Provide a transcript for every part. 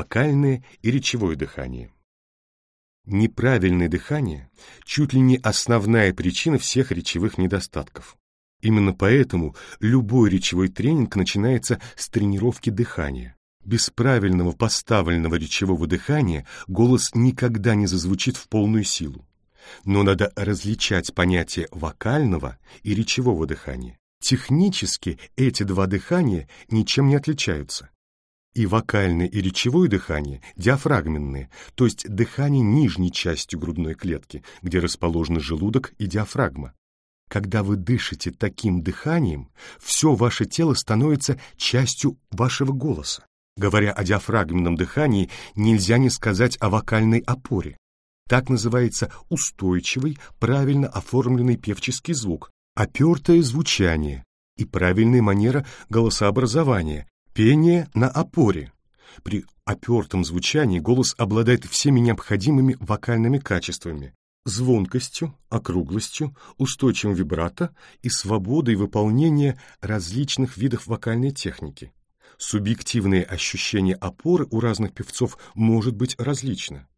вокальное и речевое дыхание. Неправильное дыхание – чуть ли не основная причина всех речевых недостатков. Именно поэтому любой речевой тренинг начинается с тренировки дыхания. Без правильного поставленного речевого дыхания голос никогда не зазвучит в полную силу. Но надо различать понятие вокального и речевого дыхания. Технически эти два дыхания ничем не отличаются. И вокальное, и речевое дыхание диафрагменные, то есть дыхание нижней частью грудной клетки, где расположены желудок и диафрагма. Когда вы дышите таким дыханием, все ваше тело становится частью вашего голоса. Говоря о диафрагменном дыхании, нельзя не сказать о вокальной опоре. Так называется устойчивый, правильно оформленный певческий звук, опертое звучание и правильная манера голосообразования, Пение на опоре. При опертом звучании голос обладает всеми необходимыми вокальными качествами – звонкостью, округлостью, устойчивым вибрато и свободой выполнения различных видов вокальной техники. Субъективные ощущения опоры у разных певцов может быть различно.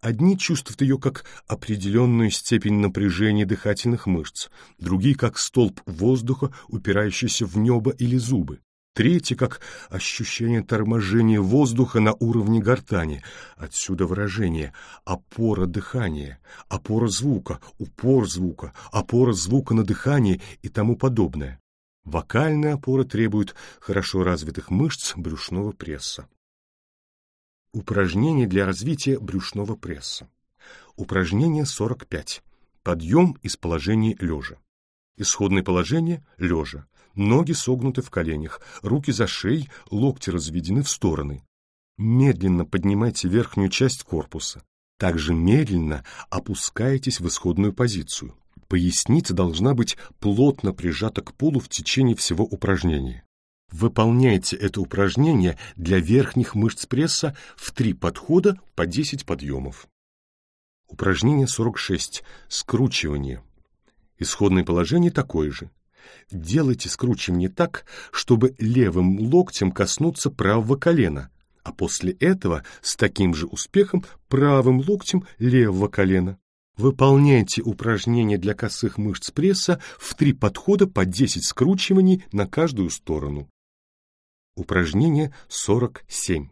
Одни чувствуют ее как определенную степень напряжения дыхательных мышц, другие как столб воздуха, упирающийся в небо или зубы третье как ощущение торможения воздуха на уровне гортани. Отсюда выражение опора дыхания, опора звука, упор звука, опора звука на дыхание и тому подобное. Вокальная опора требует хорошо развитых мышц брюшного пресса. Упражнение для развития брюшного пресса. Упражнение 45. Подъем из положения лежа. Исходное положение – лежа. Ноги согнуты в коленях, руки за шеей, локти разведены в стороны. Медленно поднимайте верхнюю часть корпуса. Также медленно опускаетесь в исходную позицию. Поясница должна быть плотно прижата к полу в течение всего упражнения. Выполняйте это упражнение для верхних мышц пресса в три подхода по 10 подъемов. Упражнение 46. Скручивание. Исходное положение такое же. Делайте скручивание так, чтобы левым локтем коснуться правого колена, а после этого с таким же успехом правым локтем левого колена. Выполняйте упражнения для косых мышц пресса в три подхода по 10 скручиваний на каждую сторону. Упражнение 47.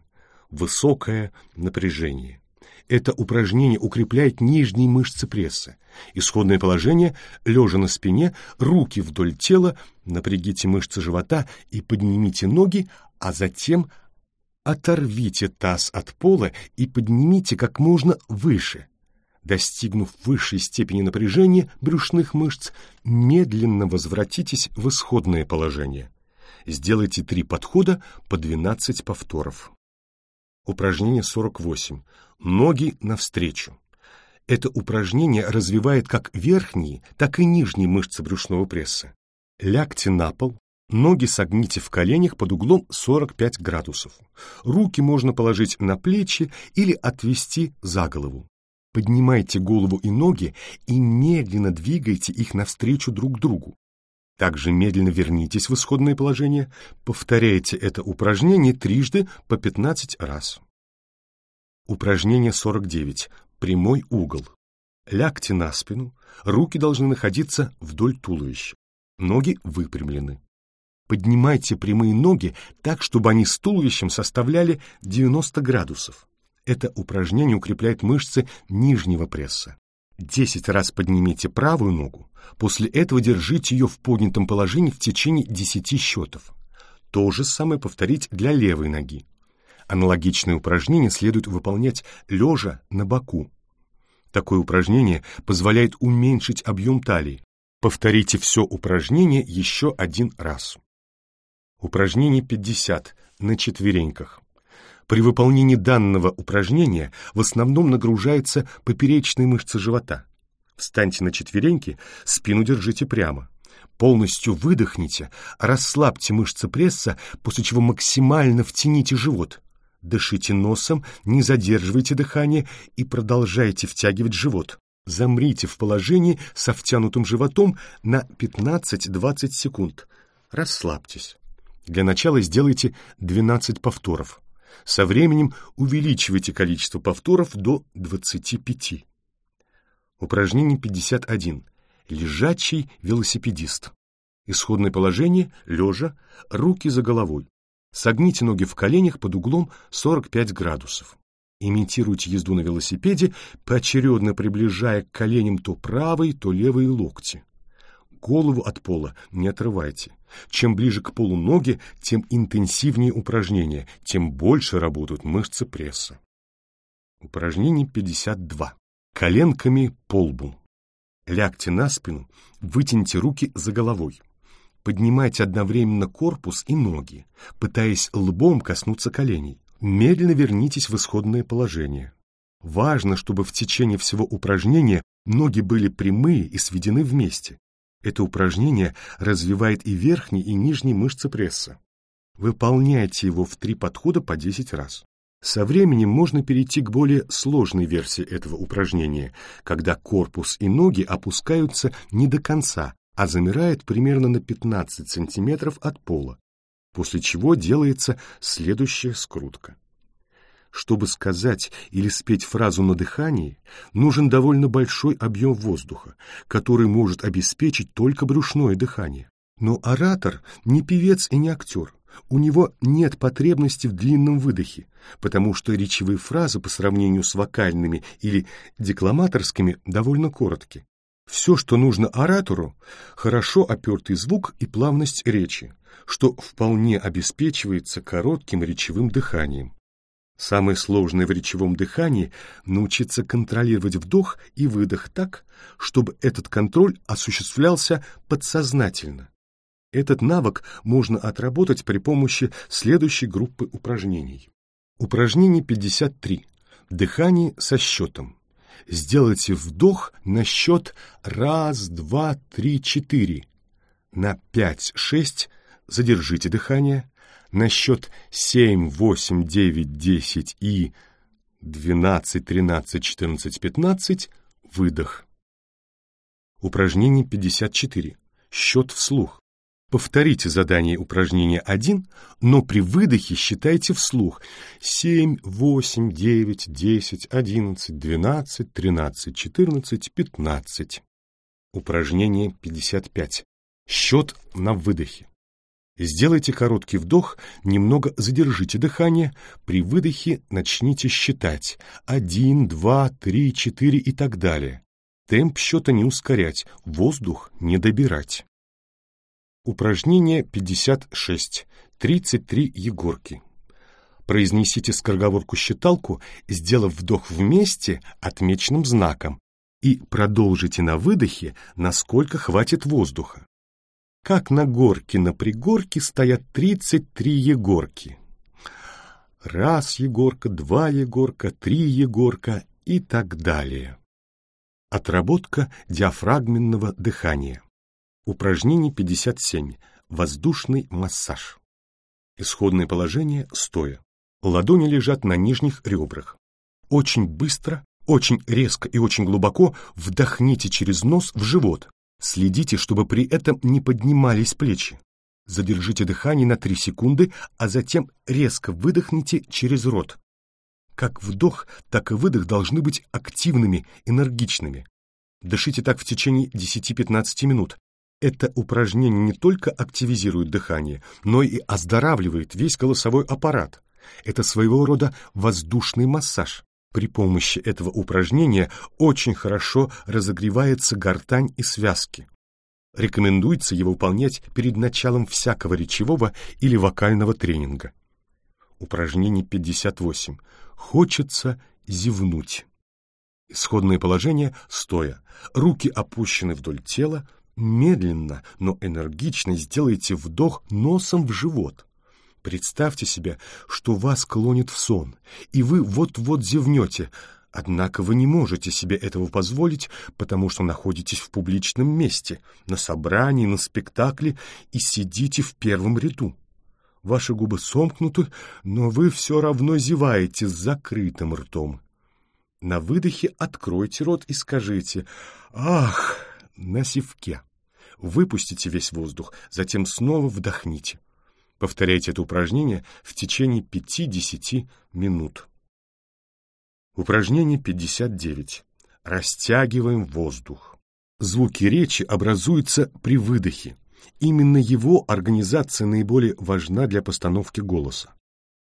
Высокое напряжение. Это упражнение укрепляет нижние мышцы пресса. Исходное положение – лежа на спине, руки вдоль тела, напрягите мышцы живота и поднимите ноги, а затем оторвите таз от пола и поднимите как можно выше. Достигнув высшей степени напряжения брюшных мышц, медленно возвратитесь в исходное положение. Сделайте три подхода по 12 повторов. Упражнение 48. Ноги навстречу. Это упражнение развивает как верхние, так и нижние мышцы брюшного пресса. Лягте на пол, ноги согните в коленях под углом 45 градусов. Руки можно положить на плечи или отвести за голову. Поднимайте голову и ноги и медленно двигайте их навстречу друг другу. Также медленно вернитесь в исходное положение. Повторяйте это упражнение трижды по 15 раз. Упражнение 49. Прямой угол. Лягте на спину, руки должны находиться вдоль туловища. Ноги выпрямлены. Поднимайте прямые ноги так, чтобы они с туловищем составляли 90 градусов. Это упражнение укрепляет мышцы нижнего пресса. Десять раз поднимите правую ногу, после этого держите ее в поднятом положении в течение десяти счетов. То же самое повторить для левой ноги. Аналогичное упражнение следует выполнять лежа на боку. Такое упражнение позволяет уменьшить объем талии. Повторите все упражнение еще один раз. Упражнение 50 на четвереньках. При выполнении данного упражнения в основном нагружается поперечные мышцы живота. Встаньте на четвереньки, спину держите прямо. Полностью выдохните, расслабьте мышцы пресса, после чего максимально втяните живот. Дышите носом, не задерживайте дыхание и продолжайте втягивать живот. Замрите в положении со втянутым животом на 15-20 секунд. Расслабьтесь. Для начала сделайте 12 повторов. Со временем увеличивайте количество повторов до 25. Упражнение 51. Лежачий велосипедист. Исходное положение – лежа, руки за головой. Согните ноги в коленях под углом 45 градусов. Имитируйте езду на велосипеде, поочередно приближая к коленям то правый, то левые локти. Голову от пола не отрывайте. Чем ближе к полу ноги, тем интенсивнее упражнение, тем больше работают мышцы пресса. Упражнение 52. Коленками по лбу. Лягте на спину, вытяните руки за головой. Поднимайте одновременно корпус и ноги, пытаясь лбом коснуться коленей. Медленно вернитесь в исходное положение. Важно, чтобы в течение всего упражнения ноги были прямые и сведены вместе. Это упражнение развивает и верхние, и нижние мышцы пресса. Выполняйте его в три подхода по 10 раз. Со временем можно перейти к более сложной версии этого упражнения, когда корпус и ноги опускаются не до конца, а замирает примерно на 15 см от пола, после чего делается следующая скрутка. Чтобы сказать или спеть фразу на дыхании, нужен довольно большой объем воздуха, который может обеспечить только брюшное дыхание. Но оратор не певец и не актер. У него нет потребности в длинном выдохе, потому что речевые фразы по сравнению с вокальными или декламаторскими довольно коротки. Все, что нужно оратору, хорошо опертый звук и плавность речи, что вполне обеспечивается коротким речевым дыханием. Самое сложное в речевом дыхании – научиться контролировать вдох и выдох так, чтобы этот контроль осуществлялся подсознательно. Этот навык можно отработать при помощи следующей группы упражнений. Упражнение 53. Дыхание со счетом. Сделайте вдох на счет раз, два, три, четыре. На пять, шесть задержите дыхание на счет 7, 8, 9, 10 и 12, 13, 14, 15 выдох. Упражнение 54. Счет вслух. Повторите задание упражнения 1, но при выдохе считайте вслух 7, 8, 9, 10, 11, 12, 13, 14, 15. Упражнение 55. Счет на выдохе. Сделайте короткий вдох, немного задержите дыхание, при выдохе начните считать. Один, два, три, четыре и так далее. Темп счета не ускорять, воздух не добирать. Упражнение 56. 33 егорки. Произнесите скороговорку-считалку, сделав вдох вместе отмеченным знаком, и продолжите на выдохе, насколько хватит воздуха как на горке на пригорке стоят тридцать три Егорки. Раз Егорка, два Егорка, три Егорка и так далее. Отработка диафрагменного дыхания. Упражнение 57. Воздушный массаж. Исходное положение стоя. Ладони лежат на нижних ребрах. Очень быстро, очень резко и очень глубоко вдохните через нос в живот, Следите, чтобы при этом не поднимались плечи. Задержите дыхание на 3 секунды, а затем резко выдохните через рот. Как вдох, так и выдох должны быть активными, энергичными. Дышите так в течение 10-15 минут. Это упражнение не только активизирует дыхание, но и оздоравливает весь голосовой аппарат. Это своего рода воздушный массаж. При помощи этого упражнения очень хорошо разогревается гортань и связки. Рекомендуется его выполнять перед началом всякого речевого или вокального тренинга. Упражнение 58. Хочется зевнуть. Исходное положение стоя. Руки опущены вдоль тела. Медленно, но энергично сделайте вдох носом в живот. Представьте себе, что вас клонит в сон, и вы вот-вот зевнете, однако вы не можете себе этого позволить, потому что находитесь в публичном месте, на собрании, на спектакле и сидите в первом ряду. Ваши губы сомкнуты, но вы все равно зеваете с закрытым ртом. На выдохе откройте рот и скажите «Ах!» на севке. Выпустите весь воздух, затем снова вдохните. Повторяйте это упражнение в течение 5-10 минут. Упражнение 59. Растягиваем воздух. Звуки речи образуются при выдохе. Именно его организация наиболее важна для постановки голоса.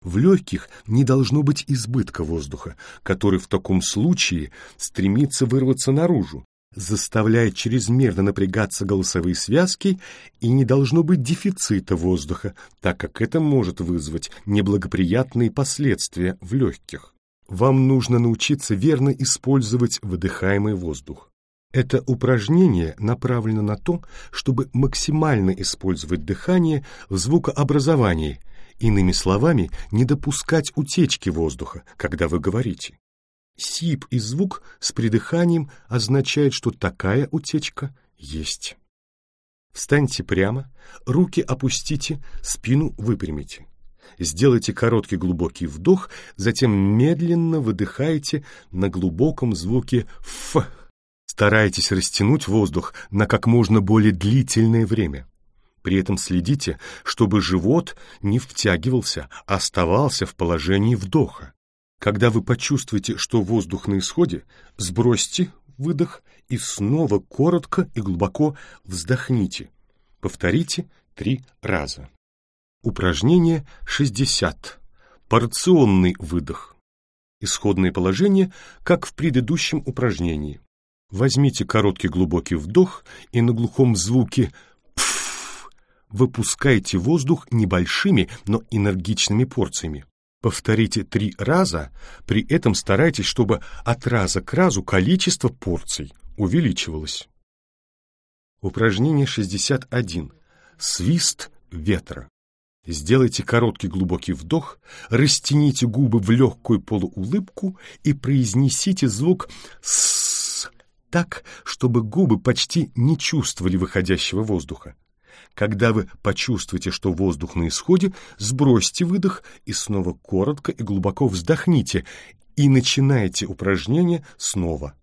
В легких не должно быть избытка воздуха, который в таком случае стремится вырваться наружу, заставляет чрезмерно напрягаться голосовые связки и не должно быть дефицита воздуха, так как это может вызвать неблагоприятные последствия в легких. Вам нужно научиться верно использовать выдыхаемый воздух. Это упражнение направлено на то, чтобы максимально использовать дыхание в звукообразовании, иными словами, не допускать утечки воздуха, когда вы говорите. Сип и звук с придыханием означает, что такая утечка есть. Встаньте прямо, руки опустите, спину выпрямите. Сделайте короткий глубокий вдох, затем медленно выдыхайте на глубоком звуке «ф». Старайтесь растянуть воздух на как можно более длительное время. При этом следите, чтобы живот не втягивался, а оставался в положении вдоха. Когда вы почувствуете, что воздух на исходе, сбросьте выдох и снова коротко и глубоко вздохните. Повторите три раза. Упражнение 60. Порционный выдох. Исходное положение, как в предыдущем упражнении. Возьмите короткий глубокий вдох и на глухом звуке «пф» выпускайте воздух небольшими, но энергичными порциями. Повторите три раза, при этом старайтесь, чтобы от раза к разу количество порций увеличивалось. Упражнение 61. Свист ветра. Сделайте короткий глубокий вдох, растяните губы в легкую полуулыбку и произнесите звук «с» так, чтобы губы почти не чувствовали выходящего воздуха. Когда вы почувствуете, что воздух на исходе, сбросьте выдох и снова коротко и глубоко вздохните и начинайте упражнение снова.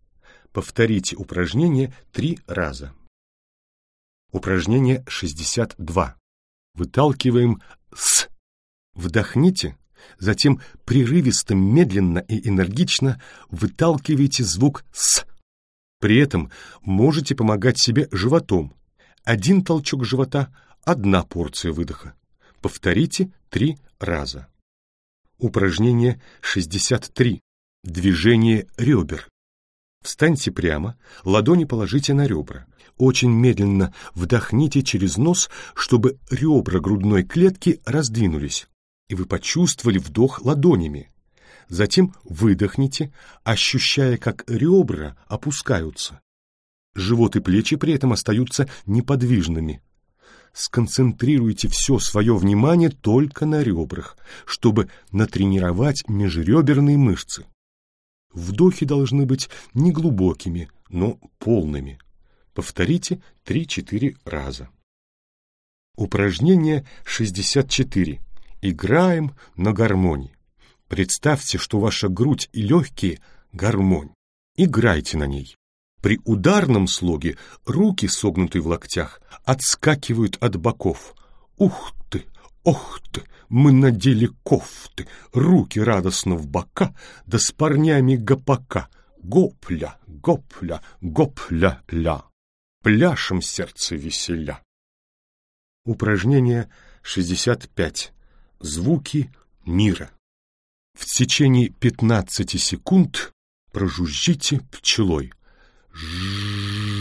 Повторите упражнение три раза. Упражнение 62. Выталкиваем «с». Вдохните, затем прерывисто, медленно и энергично выталкивайте звук «с». При этом можете помогать себе животом. Один толчок живота – одна порция выдоха. Повторите три раза. Упражнение 63. Движение ребер. Встаньте прямо, ладони положите на ребра. Очень медленно вдохните через нос, чтобы ребра грудной клетки раздвинулись, и вы почувствовали вдох ладонями. Затем выдохните, ощущая, как ребра опускаются. Живот и плечи при этом остаются неподвижными. Сконцентрируйте все свое внимание только на ребрах, чтобы натренировать межреберные мышцы. Вдохи должны быть не глубокими, но полными. Повторите 3-4 раза. Упражнение 64. Играем на гармонии. Представьте, что ваша грудь и легкие – гармонь. Играйте на ней. При ударном слоге руки, согнутые в локтях, отскакивают от боков. Ух ты, ох ты, мы надели кофты, руки радостно в бока, да с парнями гопака. Гопля, гопля, гопля-ля пляшем сердце веселя. Упражнение 65. Звуки мира. В течение 15 секунд прожужжите пчелой. Жжж.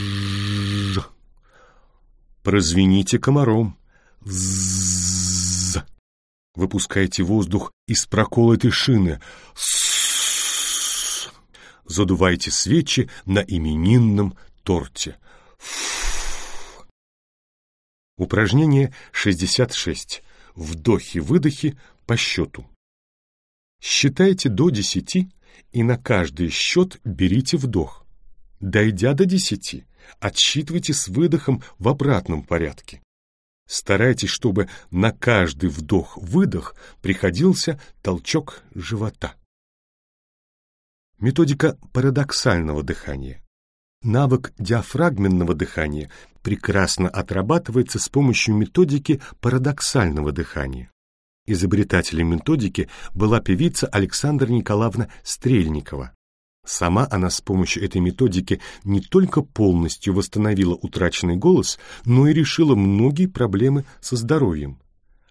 Прозвените комаром. Зззз. Выпускайте воздух из проколотой шины. С Задувайте свечи на именинном торте. Упражнение 66. Вдохи-выдохи по счету. Считайте до 10 и на каждый счет берите вдох. Дойдя до 10, отсчитывайте с выдохом в обратном порядке. Старайтесь, чтобы на каждый вдох-выдох приходился толчок живота. Методика парадоксального дыхания. Навык диафрагменного дыхания прекрасно отрабатывается с помощью методики парадоксального дыхания. Изобретателем методики была певица Александра Николаевна Стрельникова. Сама она с помощью этой методики не только полностью восстановила утраченный голос, но и решила многие проблемы со здоровьем.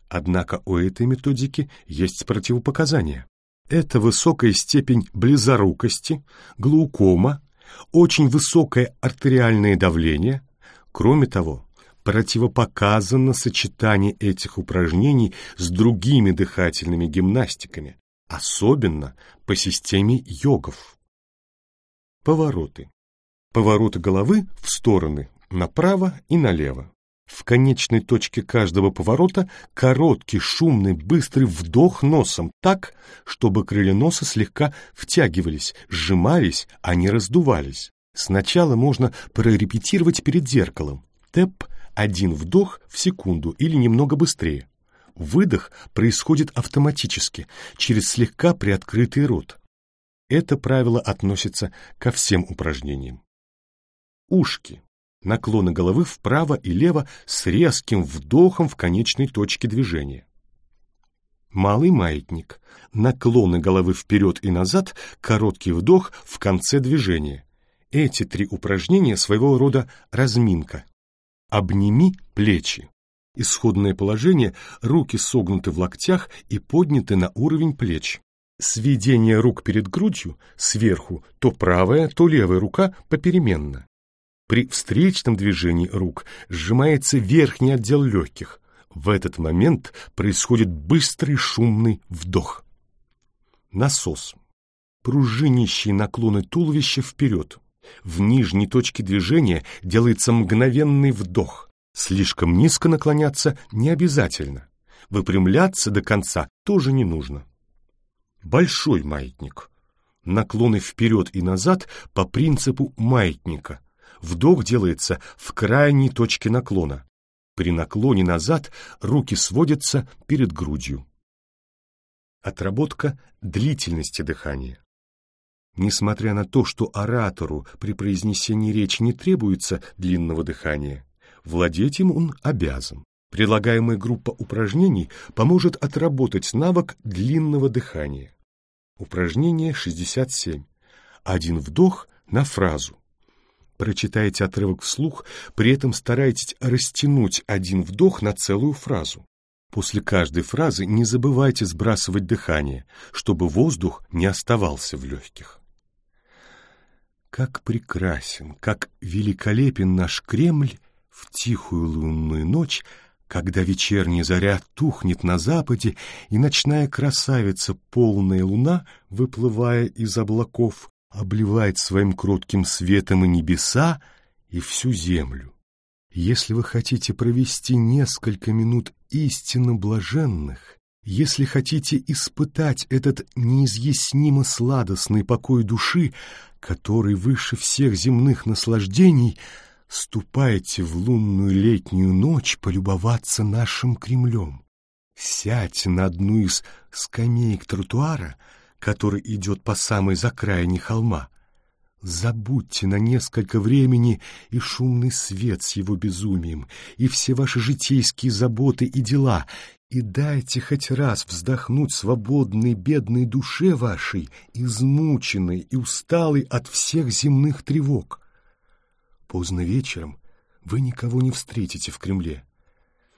Однако у этой методики есть противопоказания. Это высокая степень близорукости, глаукома, очень высокое артериальное давление. Кроме того, противопоказано сочетание этих упражнений с другими дыхательными гимнастиками, особенно по системе йогов. Повороты. Повороты головы в стороны, направо и налево. В конечной точке каждого поворота короткий, шумный, быстрый вдох носом так, чтобы крылья носа слегка втягивались, сжимались, а не раздувались. Сначала можно прорепетировать перед зеркалом. Тэп – один вдох в секунду или немного быстрее. Выдох происходит автоматически, через слегка приоткрытый рот. Это правило относится ко всем упражнениям. Ушки наклоны головы вправо и лево с резким вдохом в конечной точке движения. Малый маятник. Наклоны головы вперед и назад, короткий вдох в конце движения. Эти три упражнения своего рода разминка. Обними плечи. Исходное положение – руки согнуты в локтях и подняты на уровень плеч. Сведение рук перед грудью сверху, то правая, то левая рука попеременно. При встречном движении рук сжимается верхний отдел легких. В этот момент происходит быстрый шумный вдох. Насос. Пружинищие наклоны туловища вперед. В нижней точке движения делается мгновенный вдох. Слишком низко наклоняться не обязательно. Выпрямляться до конца тоже не нужно. Большой маятник. Наклоны вперед и назад по принципу маятника – Вдох делается в крайней точке наклона. При наклоне назад руки сводятся перед грудью. Отработка длительности дыхания. Несмотря на то, что оратору при произнесении речи не требуется длинного дыхания, владеть им он обязан. Предлагаемая группа упражнений поможет отработать навык длинного дыхания. Упражнение 67. Один вдох на фразу. Прочитайте отрывок вслух, при этом старайтесь растянуть один вдох на целую фразу. После каждой фразы не забывайте сбрасывать дыхание, чтобы воздух не оставался в легких. Как прекрасен, как великолепен наш Кремль в тихую лунную ночь, когда вечерняя заря тухнет на западе, и ночная красавица, полная луна, выплывая из облаков, обливает своим кротким светом и небеса, и всю землю. Если вы хотите провести несколько минут истинно блаженных, если хотите испытать этот неизъяснимо сладостный покой души, который выше всех земных наслаждений, ступайте в лунную летнюю ночь полюбоваться нашим Кремлем. Сядьте на одну из скамеек тротуара — который идет по самой закраине холма. Забудьте на несколько времени и шумный свет с его безумием, и все ваши житейские заботы и дела, и дайте хоть раз вздохнуть свободной бедной душе вашей, измученной и усталой от всех земных тревог. Поздно вечером вы никого не встретите в Кремле.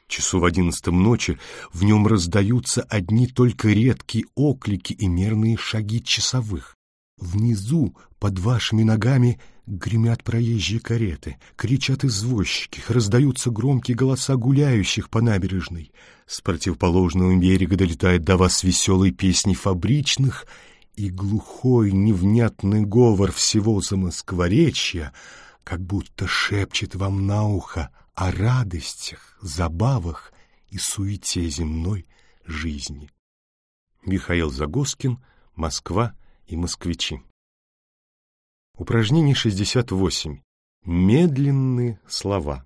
Часу в одиннадцатом ночи в нем раздаются одни только редкие оклики и мерные шаги часовых. Внизу, под вашими ногами, гремят проезжие кареты, кричат извозчики, раздаются громкие голоса гуляющих по набережной. С противоположного берега долетает до вас веселые песни фабричных, и глухой невнятный говор всего замоскворечья как будто шепчет вам на ухо о радостях, забавах и суете земной жизни. Михаил Загоскин, Москва и москвичи. Упражнение 68. Медленные слова.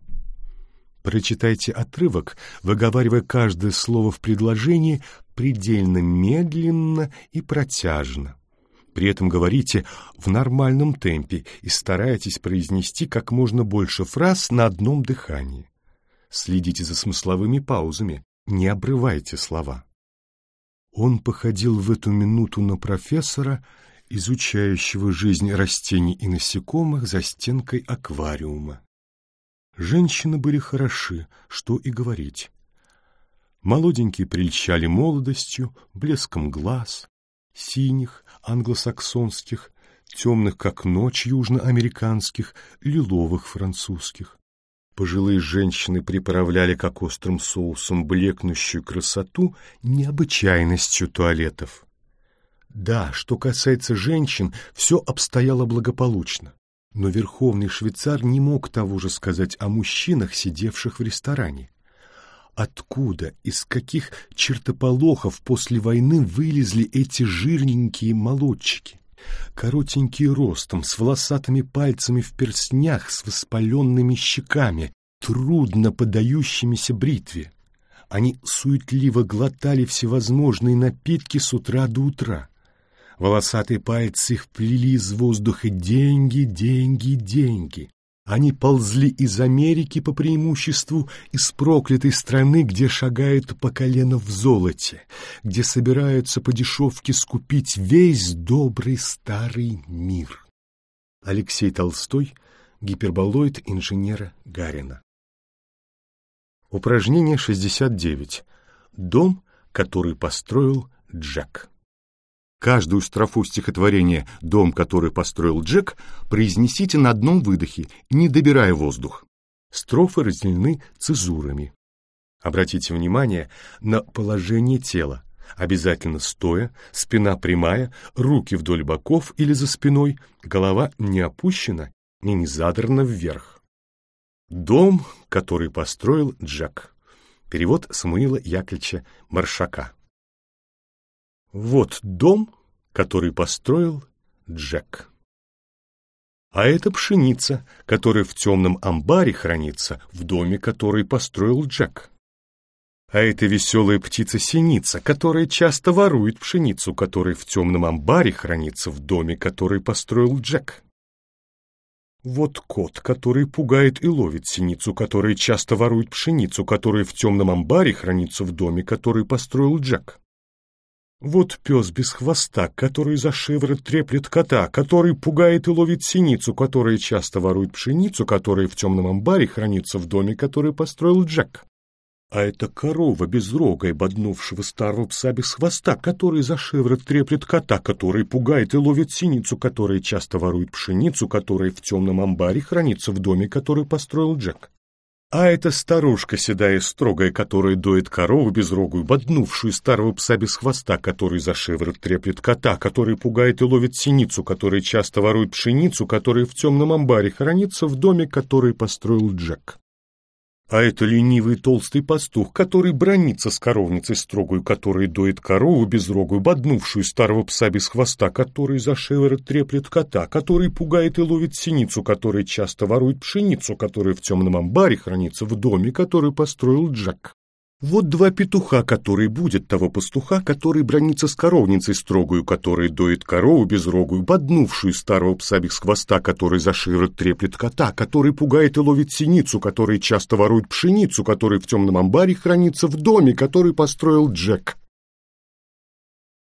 Прочитайте отрывок, выговаривая каждое слово в предложении предельно медленно и протяжно. При этом говорите в нормальном темпе и старайтесь произнести как можно больше фраз на одном дыхании. Следите за смысловыми паузами, не обрывайте слова. Он походил в эту минуту на профессора, изучающего жизнь растений и насекомых за стенкой аквариума. Женщины были хороши, что и говорить. Молоденькие прельщали молодостью, блеском глаз, синих, англосаксонских, темных, как ночь, южноамериканских, лиловых французских. Пожилые женщины приправляли как острым соусом блекнущую красоту необычайностью туалетов. Да, что касается женщин, все обстояло благополучно. Но верховный швейцар не мог того же сказать о мужчинах, сидевших в ресторане. Откуда, из каких чертополохов после войны вылезли эти жирненькие молодчики? коротенький ростом, с волосатыми пальцами в перстнях, с воспаленными щеками, трудно подающимися бритве. Они суетливо глотали всевозможные напитки с утра до утра. Волосатые пальцы вплели из воздуха деньги, деньги, деньги. Они ползли из Америки по преимуществу, из проклятой страны, где шагают по колено в золоте, где собираются по дешевке скупить весь добрый старый мир. Алексей Толстой, гиперболоид инженера Гарина. Упражнение 69. Дом, который построил Джек. Каждую строфу стихотворения «Дом, который построил Джек» произнесите на одном выдохе, не добирая воздух. Строфы разделены цезурами. Обратите внимание на положение тела. Обязательно стоя, спина прямая, руки вдоль боков или за спиной, голова не опущена и не задрана вверх. Дом, который построил Джек. Перевод Самуила Яковлевича Маршака. Вот дом, который построил Джек. А это пшеница, которая в темном амбаре хранится, в доме, который построил Джек. А это веселая птица-синица, которая часто ворует пшеницу, которая в темном амбаре хранится, в доме, который построил Джек. Вот кот, который пугает и ловит синицу, которая часто ворует пшеницу, которая в темном амбаре хранится в доме, который построил Джек. Вот пес без хвоста, который за шиворот треплет кота, который пугает и ловит синицу, которая часто ворует пшеницу, которая в темном амбаре хранится в доме, который построил Джек. А это корова безрогая, боднувшего старого пса без хвоста, который за шиворот треплет кота, который пугает и ловит синицу, которая часто ворует пшеницу, которая в темном амбаре хранится в доме, который построил Джек. А эта старушка седая строгая, которая доит корову безрогую, боднувшую старого пса без хвоста, который за шиворот треплет кота, который пугает и ловит синицу, который часто ворует пшеницу, который в темном амбаре хранится в доме, который построил Джек. А это ленивый толстый пастух, который бронится с коровницей строгую, который доит корову безрогую, боднувшую старого пса без хвоста, который за шиворот треплет кота, который пугает и ловит синицу, который часто ворует пшеницу, который в темном амбаре хранится в доме, который построил Джек. Вот два петуха, которые будет того пастуха, который бронится с коровницей строгую, который доит корову безрогую, боднувшую старого пса без хвоста, который за шиворот треплет кота, который пугает и ловит синицу, который часто ворует пшеницу, который в темном амбаре хранится в доме, который построил Джек.